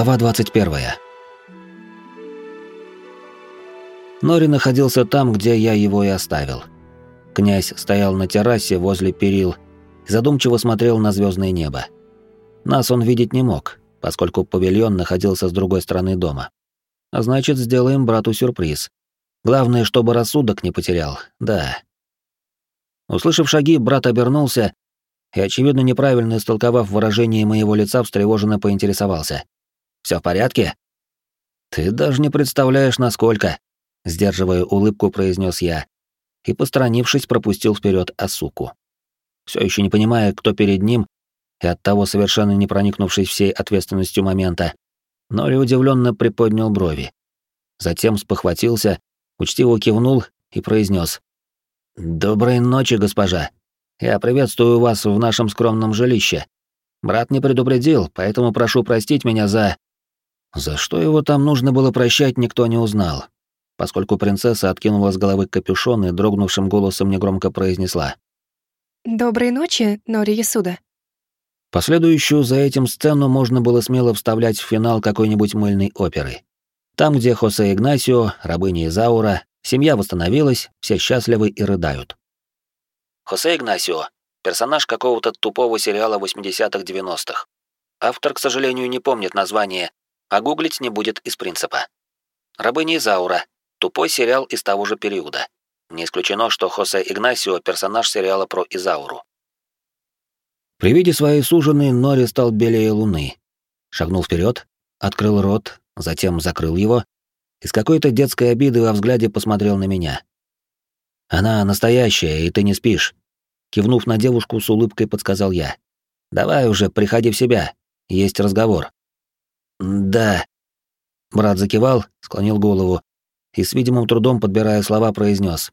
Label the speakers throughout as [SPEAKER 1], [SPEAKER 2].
[SPEAKER 1] Глава 21. Нори находился там, где я его и оставил. Князь стоял на террасе возле перил и задумчиво смотрел на звездное небо. Нас он видеть не мог, поскольку павильон находился с другой стороны дома. А значит, сделаем брату сюрприз. Главное, чтобы рассудок не потерял, да. Услышав шаги, брат обернулся и, очевидно, неправильно истолковав выражение моего лица, встревоженно поинтересовался. Все в порядке?» «Ты даже не представляешь, насколько», — сдерживая улыбку, произнес я, и, посторонившись, пропустил вперед Асуку. Все еще не понимая, кто перед ним, и оттого совершенно не проникнувшись всей ответственностью момента, Нори удивленно приподнял брови. Затем спохватился, учтиво кивнул и произнес: «Доброй ночи, госпожа. Я приветствую вас в нашем скромном жилище. Брат не предупредил, поэтому прошу простить меня за...» За что его там нужно было прощать, никто не узнал, поскольку принцесса откинула с головы капюшон и дрогнувшим голосом негромко произнесла.
[SPEAKER 2] «Доброй ночи, Нори Ясуда».
[SPEAKER 1] Последующую за этим сцену можно было смело вставлять в финал какой-нибудь мыльной оперы. Там, где Хосе Игнасио, рабыня Изаура, семья восстановилась, все счастливы и рыдают. Хосе Игнасио — персонаж какого-то тупого сериала 80-х-90-х. Автор, к сожалению, не помнит название, а гуглить не будет из принципа. «Рабыня Изаура» — тупой сериал из того же периода. Не исключено, что Хосе Игнасио — персонаж сериала про Изауру. При виде своей сужены Нори стал белее луны. Шагнул вперед, открыл рот, затем закрыл его и с какой-то детской обидой во взгляде посмотрел на меня. «Она настоящая, и ты не спишь», — кивнув на девушку с улыбкой, подсказал я. «Давай уже, приходи в себя, есть разговор». «Да». Брат закивал, склонил голову и с видимым трудом, подбирая слова, произнес: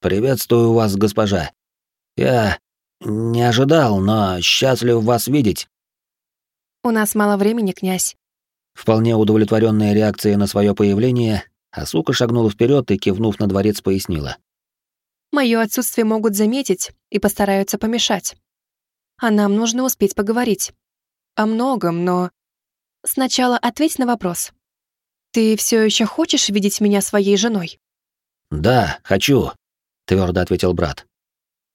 [SPEAKER 1] «Приветствую вас, госпожа. Я не ожидал, но счастлив вас видеть».
[SPEAKER 2] «У нас мало времени, князь».
[SPEAKER 1] Вполне удовлетворенная реакция на свое появление, Асука шагнула вперед и, кивнув на дворец, пояснила.
[SPEAKER 2] «Мое отсутствие могут заметить и постараются помешать. А нам нужно успеть поговорить. О многом, но Сначала ответь на вопрос. Ты все еще хочешь видеть меня своей женой?
[SPEAKER 1] Да, хочу, твердо ответил брат.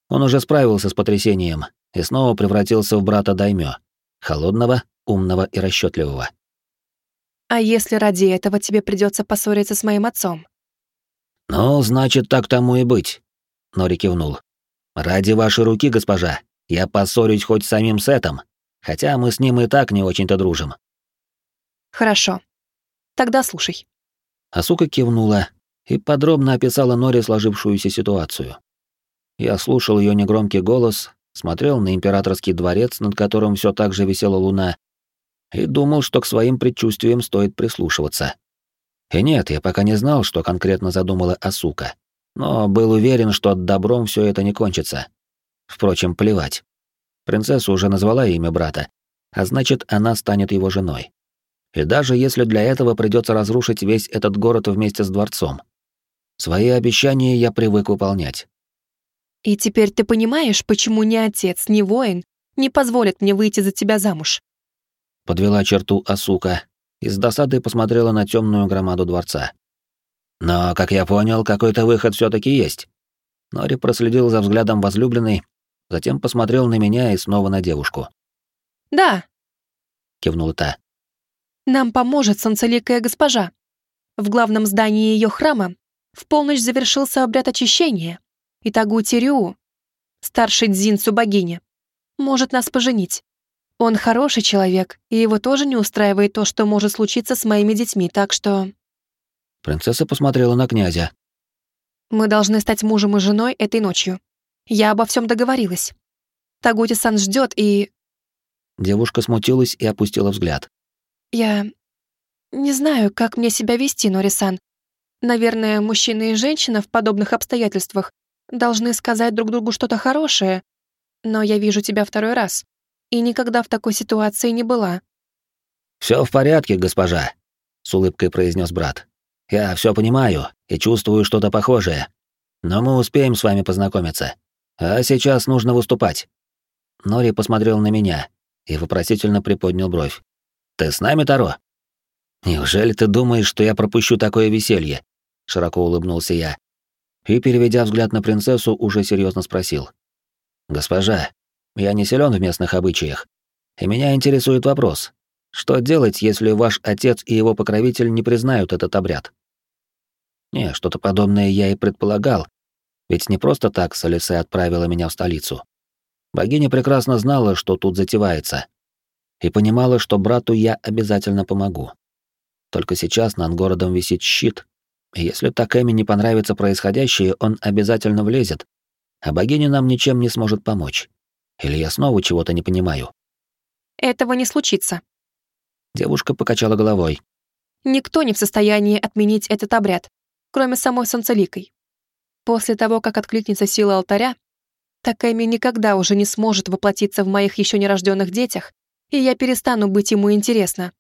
[SPEAKER 1] Он уже справился с потрясением и снова превратился в брата Даймё, холодного, умного и расчетливого.
[SPEAKER 2] А если ради этого тебе придется поссориться с моим отцом?
[SPEAKER 1] Ну, значит, так тому и быть, Нори кивнул. Ради вашей руки, госпожа, я поссорюсь хоть с самим Сетом, хотя мы с ним и так не очень-то дружим.
[SPEAKER 2] Хорошо. Тогда слушай.
[SPEAKER 1] Асука кивнула и подробно описала Норе сложившуюся ситуацию. Я слушал ее негромкий голос, смотрел на императорский дворец, над которым все так же висела луна, и думал, что к своим предчувствиям стоит прислушиваться. И нет, я пока не знал, что конкретно задумала Асука, но был уверен, что добром все это не кончится. Впрочем, плевать. Принцесса уже назвала имя брата, а значит, она станет его женой. И даже если для этого придется разрушить весь этот город вместе с дворцом. Свои обещания я привык выполнять.
[SPEAKER 2] И теперь ты понимаешь, почему ни отец, ни воин не позволят мне выйти за тебя замуж?
[SPEAKER 1] Подвела черту Асука и с досадой посмотрела на темную громаду дворца. Но, как я понял, какой-то выход все таки есть. Нори проследил за взглядом возлюбленной, затем посмотрел на меня и снова на девушку.
[SPEAKER 2] «Да», —
[SPEAKER 1] кивнула та.
[SPEAKER 2] Нам поможет солнцеликая госпожа. В главном здании ее храма в полночь завершился обряд очищения, и Тагу Тирю, старший дзинцу богини, может нас поженить. Он хороший человек, и его тоже не устраивает то, что может случиться с моими детьми, так что...»
[SPEAKER 1] Принцесса посмотрела на князя.
[SPEAKER 2] «Мы должны стать мужем и женой этой ночью. Я обо всем договорилась. Тагути-сан ждет и...»
[SPEAKER 1] Девушка смутилась и опустила взгляд.
[SPEAKER 2] Я не знаю, как мне себя вести, Норисан. Наверное, мужчина и женщина в подобных обстоятельствах должны сказать друг другу что-то хорошее. Но я вижу тебя второй раз и никогда в такой ситуации не была.
[SPEAKER 1] Все в порядке, госпожа, с улыбкой произнес брат. Я все понимаю и чувствую что-то похожее. Но мы успеем с вами познакомиться. А сейчас нужно выступать. Нори посмотрел на меня и вопросительно приподнял бровь. «Ты с нами, Таро?» Неужели ты думаешь, что я пропущу такое веселье? Широко улыбнулся я. И, переведя взгляд на принцессу, уже серьезно спросил. «Госпожа, я не силен в местных обычаях, и меня интересует вопрос. Что делать, если ваш отец и его покровитель не признают этот обряд?» Не, что-то подобное я и предполагал, ведь не просто так Солисе отправила меня в столицу. Богиня прекрасно знала, что тут затевается, и понимала, что брату я обязательно помогу. Только сейчас над городом висит щит, и если Такэми не понравится происходящее, он обязательно влезет, а богиня нам ничем не сможет помочь. Или я снова чего-то не понимаю?
[SPEAKER 2] Этого не случится.
[SPEAKER 1] Девушка покачала головой.
[SPEAKER 2] Никто не в состоянии отменить этот обряд, кроме самой Санцеликой. После того, как откликнется сила алтаря, Такэми никогда уже не сможет воплотиться в моих еще нерожденных детях, и я перестану быть ему интересна.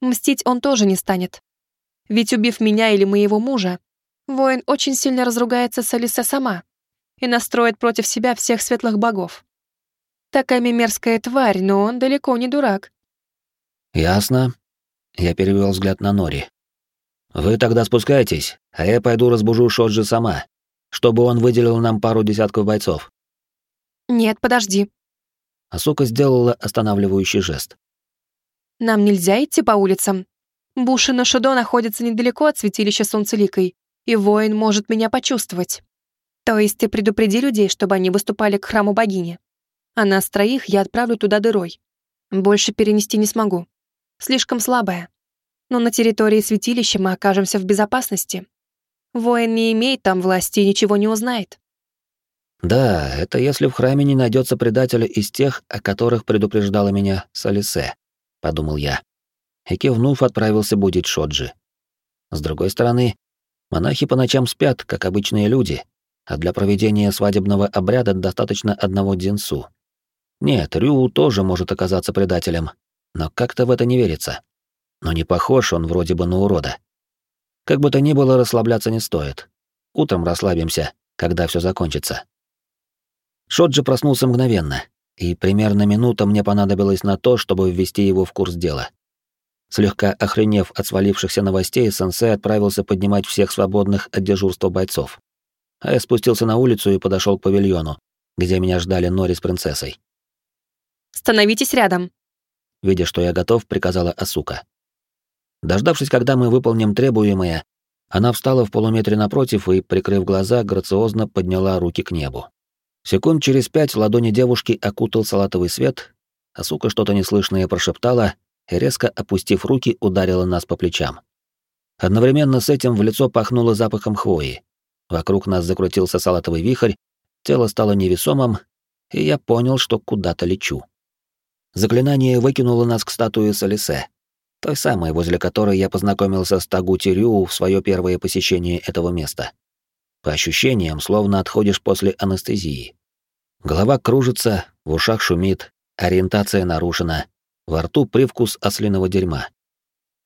[SPEAKER 2] Мстить он тоже не станет. Ведь убив меня или моего мужа, воин очень сильно разругается с Алиса сама и настроит против себя всех светлых богов. Такая мерзкая тварь, но он далеко не дурак.
[SPEAKER 1] Ясно. Я перевел взгляд на Нори. Вы тогда спускайтесь, а я пойду разбужу Шоджи сама, чтобы он выделил нам пару десятков бойцов.
[SPEAKER 2] Нет, подожди.
[SPEAKER 1] Асука сделала останавливающий жест.
[SPEAKER 2] Нам нельзя идти по улицам. Бушино Шудо находится недалеко от святилища Солнцеликой, и воин может меня почувствовать. То есть ты предупреди людей, чтобы они выступали к храму богини. А нас троих я отправлю туда дырой. Больше перенести не смогу. Слишком слабая. Но на территории святилища мы окажемся в безопасности. Воин не имеет там власти и ничего не узнает.
[SPEAKER 1] Да, это если в храме не найдется предателя из тех, о которых предупреждала меня Салисе, подумал я. И кивнув, отправился будить Шоджи. С другой стороны, монахи по ночам спят, как обычные люди, а для проведения свадебного обряда достаточно одного дзинсу. Нет, Рю тоже может оказаться предателем, но как-то в это не верится. Но не похож он вроде бы на урода. Как бы то ни было, расслабляться не стоит. Утром расслабимся, когда все закончится. Шоджи проснулся мгновенно, и примерно минута мне понадобилась на то, чтобы ввести его в курс дела. Слегка охренев от свалившихся новостей, сенсей отправился поднимать всех свободных от дежурства бойцов а я спустился на улицу и подошел к павильону, где меня ждали Нори с принцессой.
[SPEAKER 2] «Становитесь рядом», —
[SPEAKER 1] видя, что я готов, приказала Асука. Дождавшись, когда мы выполним требуемое, она встала в полуметре напротив и, прикрыв глаза, грациозно подняла руки к небу. Секунд через пять ладони девушки окутал салатовый свет, Асука что-то неслышное прошептала и, резко опустив руки, ударила нас по плечам. Одновременно с этим в лицо пахнуло запахом хвои. Вокруг нас закрутился салатовый вихрь, тело стало невесомым, и я понял, что куда-то лечу. Заклинание выкинуло нас к статуе Солисе, той самой, возле которой я познакомился с Тагути Рю в свое первое посещение этого места. По ощущениям, словно отходишь после анестезии. Голова кружится, в ушах шумит, ориентация нарушена, во рту привкус ослиного дерьма.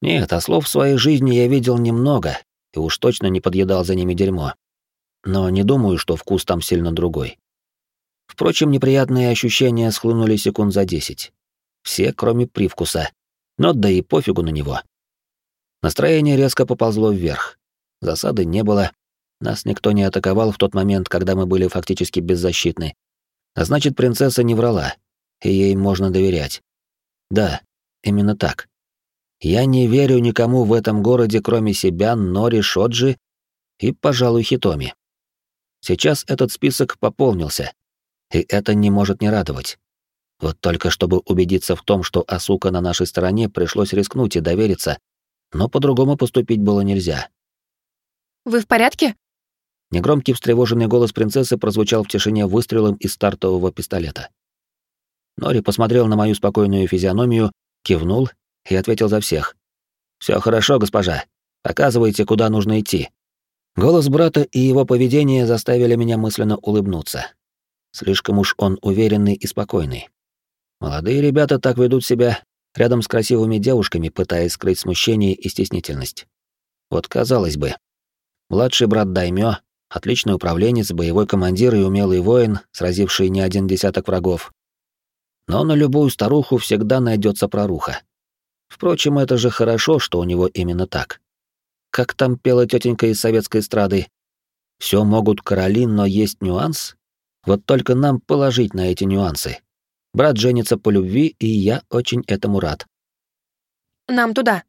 [SPEAKER 1] Нет, ослов в своей жизни я видел немного, и уж точно не подъедал за ними дерьмо но не думаю, что вкус там сильно другой. Впрочем, неприятные ощущения схлынули секунд за десять. Все, кроме привкуса. Но да и пофигу на него. Настроение резко поползло вверх. Засады не было. Нас никто не атаковал в тот момент, когда мы были фактически беззащитны. А значит, принцесса не врала, и ей можно доверять. Да, именно так. Я не верю никому в этом городе, кроме себя, Нори, Шоджи и, пожалуй, Хитоми. Сейчас этот список пополнился, и это не может не радовать. Вот только чтобы убедиться в том, что Асука на нашей стороне, пришлось рискнуть и довериться, но по-другому поступить было нельзя.
[SPEAKER 2] «Вы в порядке?»
[SPEAKER 1] Негромкий встревоженный голос принцессы прозвучал в тишине выстрелом из стартового пистолета. Нори посмотрел на мою спокойную физиономию, кивнул и ответил за всех. «Все хорошо, госпожа. Показывайте, куда нужно идти». Голос брата и его поведение заставили меня мысленно улыбнуться. Слишком уж он уверенный и спокойный. Молодые ребята так ведут себя рядом с красивыми девушками, пытаясь скрыть смущение и стеснительность. Вот казалось бы, младший брат Даймё, отличный управленец, боевой командир и умелый воин, сразивший не один десяток врагов. Но на любую старуху всегда найдется проруха. Впрочем, это же хорошо, что у него именно так. Как там пела тетенька из советской эстрады? Все могут короли, но есть нюанс. Вот только нам положить на эти нюансы. Брат женится по любви, и я очень этому рад.
[SPEAKER 2] Нам туда.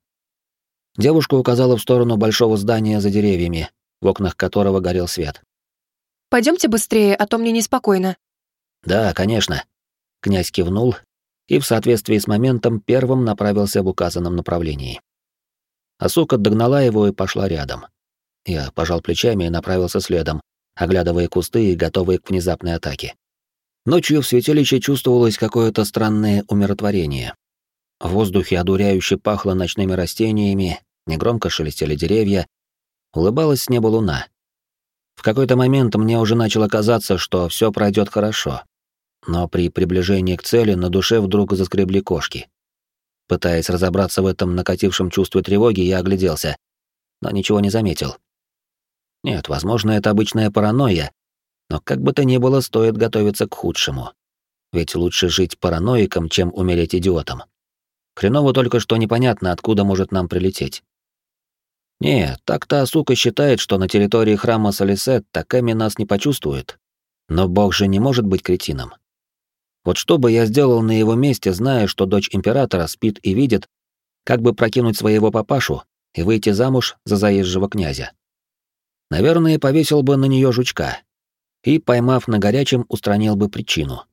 [SPEAKER 1] Девушка указала в сторону большого здания за деревьями, в окнах которого горел свет.
[SPEAKER 2] Пойдемте быстрее, а то мне неспокойно.
[SPEAKER 1] Да, конечно. Князь кивнул и в соответствии с моментом первым направился в указанном направлении. Асука догнала его и пошла рядом. Я пожал плечами и направился следом, оглядывая кусты и готовые к внезапной атаке. Ночью в святилище чувствовалось какое-то странное умиротворение. В воздухе одуряюще пахло ночными растениями, негромко шелестели деревья, улыбалась с неба луна. В какой-то момент мне уже начало казаться, что все пройдет хорошо. Но при приближении к цели на душе вдруг заскребли кошки. Пытаясь разобраться в этом накатившем чувстве тревоги, я огляделся, но ничего не заметил. Нет, возможно, это обычная паранойя, но как бы то ни было, стоит готовиться к худшему. Ведь лучше жить параноиком, чем умереть идиотом. Хреново только что непонятно, откуда может нам прилететь. Не, так-то сука считает, что на территории храма Солисет Таками нас не почувствует. Но бог же не может быть кретином. Вот что бы я сделал на его месте, зная, что дочь императора спит и видит, как бы прокинуть своего папашу и выйти замуж за заезжего князя. Наверное, повесил бы на нее жучка и, поймав на горячем, устранил бы причину.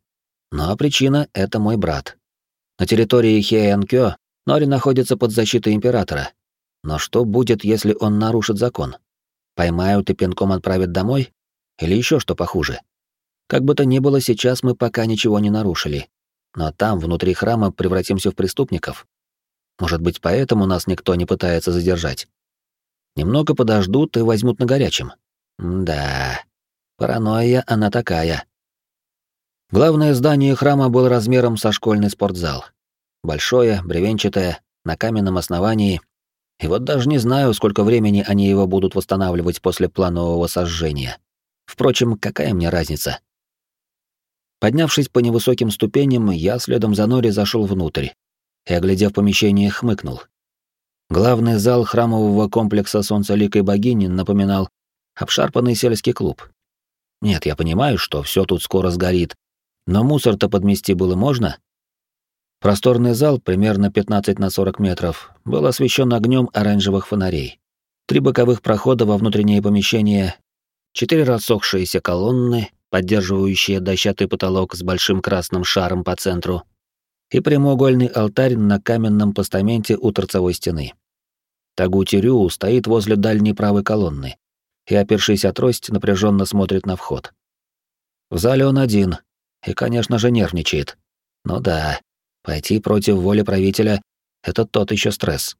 [SPEAKER 1] Но причина — это мой брат. На территории Хеянкё Нори находится под защитой императора, но что будет, если он нарушит закон? Поймают и пинком отправят домой? Или еще что похуже? Как бы то ни было, сейчас мы пока ничего не нарушили. Но там, внутри храма, превратимся в преступников. Может быть, поэтому нас никто не пытается задержать. Немного подождут и возьмут на горячем. да, паранойя она такая. Главное здание храма было размером со школьный спортзал. Большое, бревенчатое, на каменном основании — и вот даже не знаю, сколько времени они его будут восстанавливать после планового сожжения. Впрочем, какая мне разница? Поднявшись по невысоким ступеням, я следом за Нори зашел внутрь и, оглядев помещение, хмыкнул. Главный зал храмового комплекса Солнцеликой богини напоминал обшарпанный сельский клуб. Нет, я понимаю, что все тут скоро сгорит, но мусор-то подмести было можно, Просторный зал, примерно 15 на 40 метров, был освещен огнем оранжевых фонарей. Три боковых прохода во внутреннее помещение, четыре рассохшиеся колонны, поддерживающие дощатый потолок с большим красным шаром по центру, и прямоугольный алтарь на каменном постаменте у торцевой стены. Тагутирю стоит возле дальней правой колонны и, опершись о трость, напряженно смотрит на вход. В зале он один и, конечно же, нервничает. Ну да, Пойти против воли правителя — это тот еще стресс.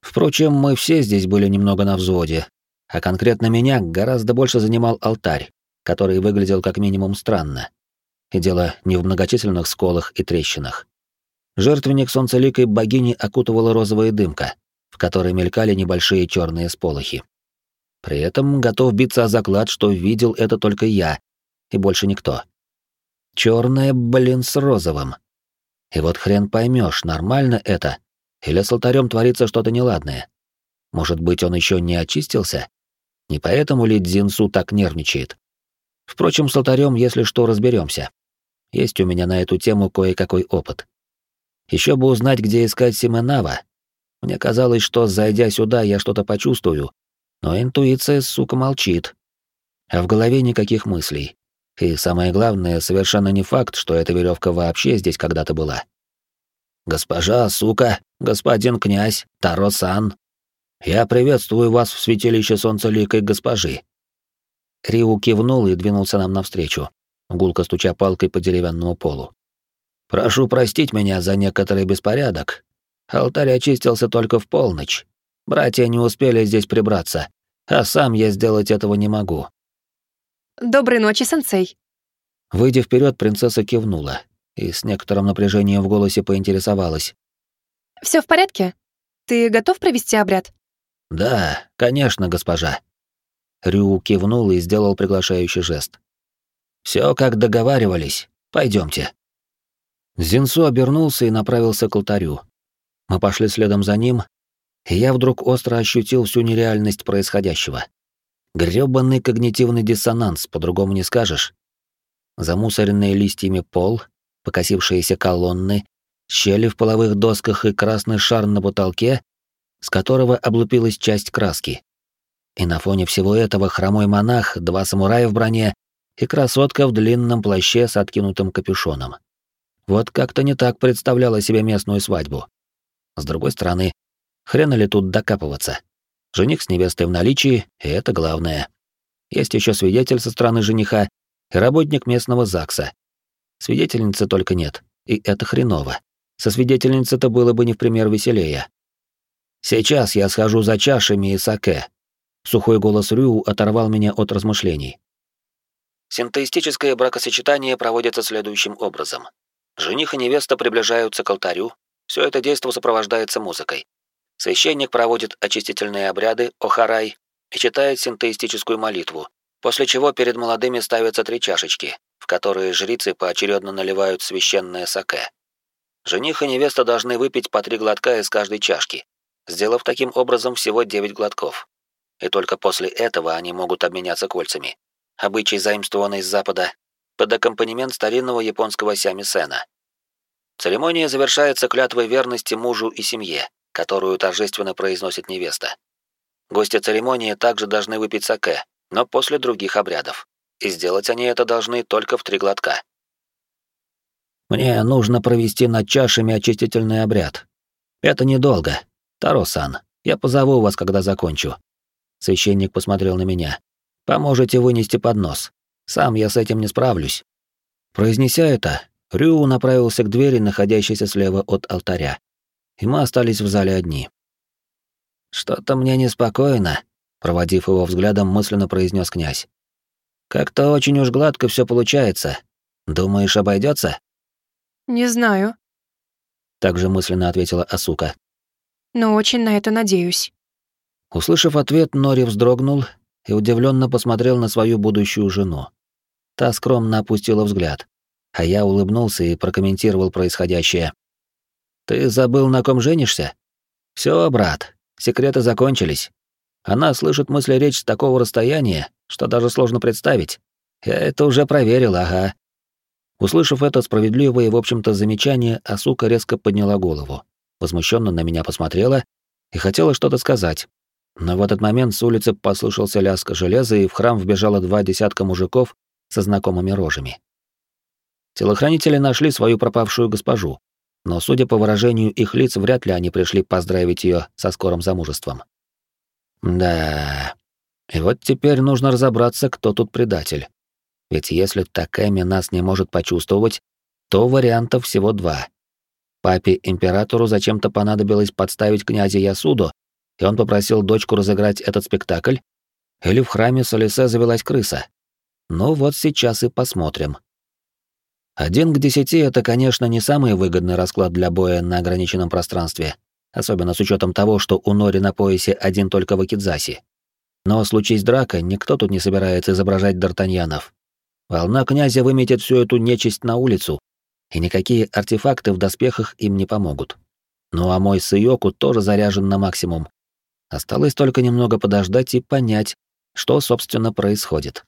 [SPEAKER 1] Впрочем, мы все здесь были немного на взводе, а конкретно меня гораздо больше занимал алтарь, который выглядел как минимум странно. И дело не в многочисленных сколах и трещинах. Жертвенник солнцеликой богини окутывала розовая дымка, в которой мелькали небольшие черные сполохи. При этом готов биться о заклад, что видел это только я, и больше никто. Черная, блин, с розовым. И вот хрен поймешь, нормально это, или с алтарем творится что-то неладное. Может быть, он еще не очистился? Не поэтому ли Дзинсу так нервничает? Впрочем, с алтарем, если что, разберемся. Есть у меня на эту тему кое-какой опыт. Еще бы узнать, где искать Сименава. Мне казалось, что, зайдя сюда, я что-то почувствую, но интуиция, сука, молчит. А в голове никаких мыслей. И самое главное, совершенно не факт, что эта веревка вообще здесь когда-то была. «Госпожа, сука, господин князь, Таро-сан, я приветствую вас в святилище солнцеликой госпожи». Риу кивнул и двинулся нам навстречу, гулко стуча палкой по деревянному полу. «Прошу простить меня за некоторый беспорядок. Алтарь очистился только в полночь. Братья не успели здесь прибраться, а сам я сделать этого не могу.
[SPEAKER 2] Доброй ночи, сенсей.
[SPEAKER 1] Выйдя вперед, принцесса кивнула и с некоторым напряжением в голосе поинтересовалась.
[SPEAKER 2] Все в порядке? Ты готов провести обряд?
[SPEAKER 1] Да, конечно, госпожа. Рю кивнул и сделал приглашающий жест. Все как договаривались. Пойдемте. Зинсу обернулся и направился к алтарю. Мы пошли следом за ним, и я вдруг остро ощутил всю нереальность происходящего. Грёбаный когнитивный диссонанс, по-другому не скажешь. Замусоренные листьями пол, покосившиеся колонны, щели в половых досках и красный шар на потолке, с которого облупилась часть краски. И на фоне всего этого хромой монах, два самурая в броне и красотка в длинном плаще с откинутым капюшоном. Вот как-то не так представляла себе местную свадьбу. С другой стороны, хрена ли тут докапываться? Жених с невестой в наличии, и это главное. Есть еще свидетель со стороны жениха и работник местного ЗАГСа. Свидетельницы только нет, и это хреново. Со свидетельницей-то было бы не в пример веселее. Сейчас я схожу за чашами и саке. Сухой голос Рю оторвал меня от размышлений. Синтеистическое бракосочетание проводится следующим образом. Жених и невеста приближаются к алтарю. Все это действо сопровождается музыкой. Священник проводит очистительные обряды, охарай, и читает синтеистическую молитву, после чего перед молодыми ставятся три чашечки, в которые жрицы поочередно наливают священное саке. Жених и невеста должны выпить по три глотка из каждой чашки, сделав таким образом всего девять глотков. И только после этого они могут обменяться кольцами. Обычай, заимствованный с Запада, под аккомпанемент старинного японского сямисена. Церемония завершается клятвой верности мужу и семье, которую торжественно произносит невеста. Гости церемонии также должны выпить саке, но после других обрядов. И сделать они это должны только в три глотка. Мне нужно провести над чашами очистительный обряд. Это недолго. Таро-сан, я позову вас, когда закончу. Священник посмотрел на меня. Поможете вынести поднос. Сам я с этим не справлюсь. Произнеся это, Рю направился к двери, находящейся слева от алтаря и мы остались в зале одни. «Что-то мне неспокойно», — проводив его взглядом, мысленно произнес князь. «Как-то очень уж гладко все получается. Думаешь, обойдется?
[SPEAKER 2] «Не знаю», —
[SPEAKER 1] также мысленно ответила Асука.
[SPEAKER 2] «Но очень на это надеюсь».
[SPEAKER 1] Услышав ответ, Нори вздрогнул и удивленно посмотрел на свою будущую жену. Та скромно опустила взгляд, а я улыбнулся и прокомментировал происходящее. Ты забыл, на ком женишься? Все, брат, секреты закончились. Она слышит мысли речь с такого расстояния, что даже сложно представить. Я это уже проверил, ага. Услышав это справедливое, в общем-то, замечание, Асука резко подняла голову, возмущенно на меня посмотрела и хотела что-то сказать. Но в этот момент с улицы послышался лязг железа, и в храм вбежало два десятка мужиков со знакомыми рожами. Телохранители нашли свою пропавшую госпожу, но, судя по выражению их лиц, вряд ли они пришли поздравить ее со скорым замужеством. Да. И вот теперь нужно разобраться, кто тут предатель. Ведь если Такэми нас не может почувствовать, то вариантов всего два. Папе императору зачем-то понадобилось подставить князя Ясуду, и он попросил дочку разыграть этот спектакль, или в храме Солисе завелась крыса. Ну вот сейчас и посмотрим. Один к десяти — это, конечно, не самый выгодный расклад для боя на ограниченном пространстве, особенно с учетом того, что у Нори на поясе один только Вакидзаси. Но случись драка, никто тут не собирается изображать Д'Артаньянов. Волна князя выметит всю эту нечисть на улицу, и никакие артефакты в доспехах им не помогут. Ну а мой Сыёку тоже заряжен на максимум. Осталось только немного подождать и понять, что, собственно, происходит.